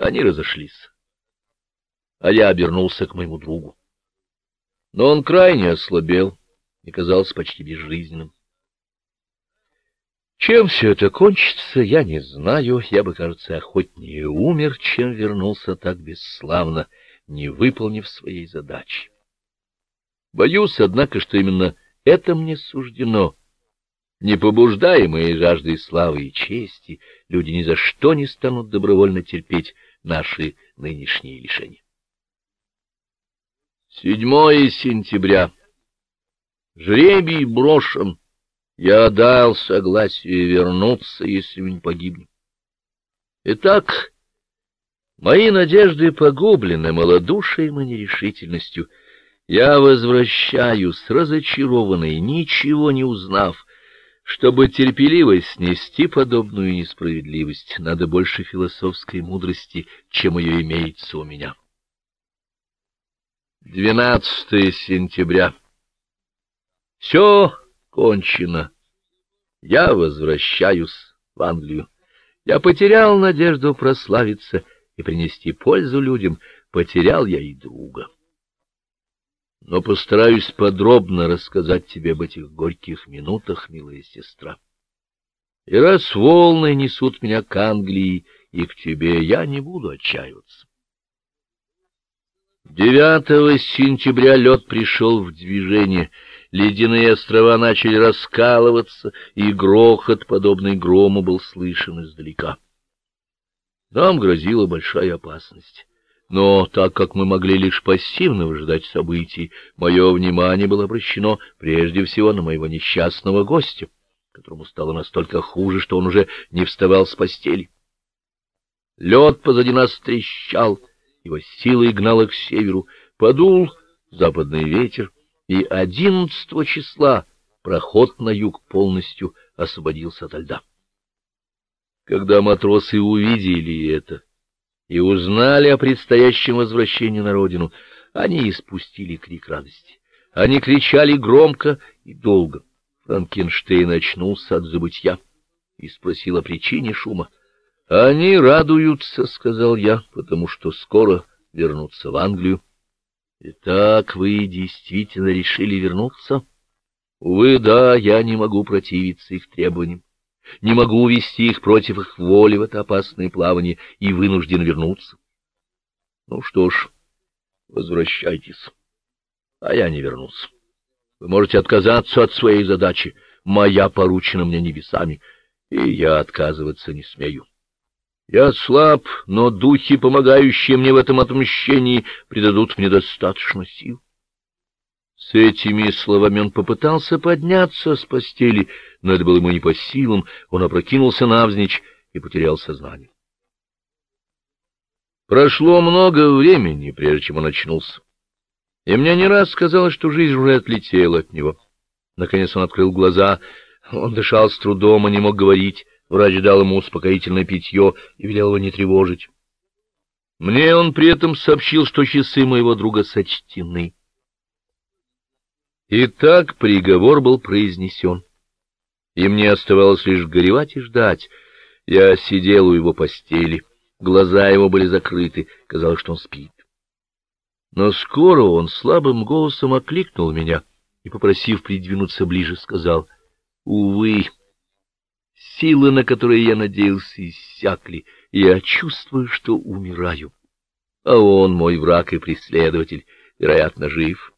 Они разошлись. А я обернулся к моему другу. Но он крайне ослабел и казался почти безжизненным. Чем все это кончится, я не знаю. Я бы, кажется, охотнее умер, чем вернулся так бесславно, не выполнив своей задачи. Боюсь, однако, что именно это мне суждено. Не побуждаемые жаждой славы и чести, люди ни за что не станут добровольно терпеть наши нынешние лишения. Седьмое сентября. Жребий брошен. Я дал согласие вернуться, если мы не погибнем. Итак, мои надежды погублены малодушием и нерешительностью. Я возвращаюсь, разочарованный, ничего не узнав. Чтобы терпеливо снести подобную несправедливость, надо больше философской мудрости, чем ее имеется у меня. 12 сентября. Все кончено. Я возвращаюсь в Англию. Я потерял надежду прославиться и принести пользу людям, потерял я и друга. Но постараюсь подробно рассказать тебе об этих горьких минутах, милая сестра. И раз волны несут меня к Англии и к тебе, я не буду отчаиваться. 9 сентября лед пришел в движение — ледяные острова начали раскалываться, и грохот, подобный грому, был слышен издалека. Нам грозила большая опасность. Но так как мы могли лишь пассивно выжидать событий, мое внимание было обращено прежде всего на моего несчастного гостя, которому стало настолько хуже, что он уже не вставал с постели. Лед позади нас трещал, его силой гнало к северу, подул западный ветер, и одиннадцатого числа проход на юг полностью освободился ото льда. Когда матросы увидели это и узнали о предстоящем возвращении на родину, они испустили крик радости. Они кричали громко и долго. Франкенштейн очнулся от забытья и спросил о причине шума. — Они радуются, — сказал я, — потому что скоро вернутся в Англию. Итак, вы действительно решили вернуться? Увы, да, я не могу противиться их требованиям, не могу увести их против их воли в это опасное плавание и вынужден вернуться. Ну что ж, возвращайтесь, а я не вернусь. Вы можете отказаться от своей задачи, моя поручена мне небесами, и я отказываться не смею. Я слаб, но духи, помогающие мне в этом отмщении, придадут мне достаточно сил. С этими словами он попытался подняться с постели, но это было ему не по силам, он опрокинулся навзничь и потерял сознание. Прошло много времени, прежде чем он очнулся, и мне не раз казалось, что жизнь уже отлетела от него. Наконец он открыл глаза, он дышал с трудом и не мог говорить, Врач дал ему успокоительное питье и велел его не тревожить. Мне он при этом сообщил, что часы моего друга сочтены. Итак, приговор был произнесен, и мне оставалось лишь горевать и ждать. Я сидел у его постели, глаза его были закрыты, казалось, что он спит. Но скоро он слабым голосом окликнул меня и, попросив придвинуться ближе, сказал, «Увы». Силы, на которые я надеялся, иссякли, я чувствую, что умираю. А он, мой враг и преследователь, вероятно, жив.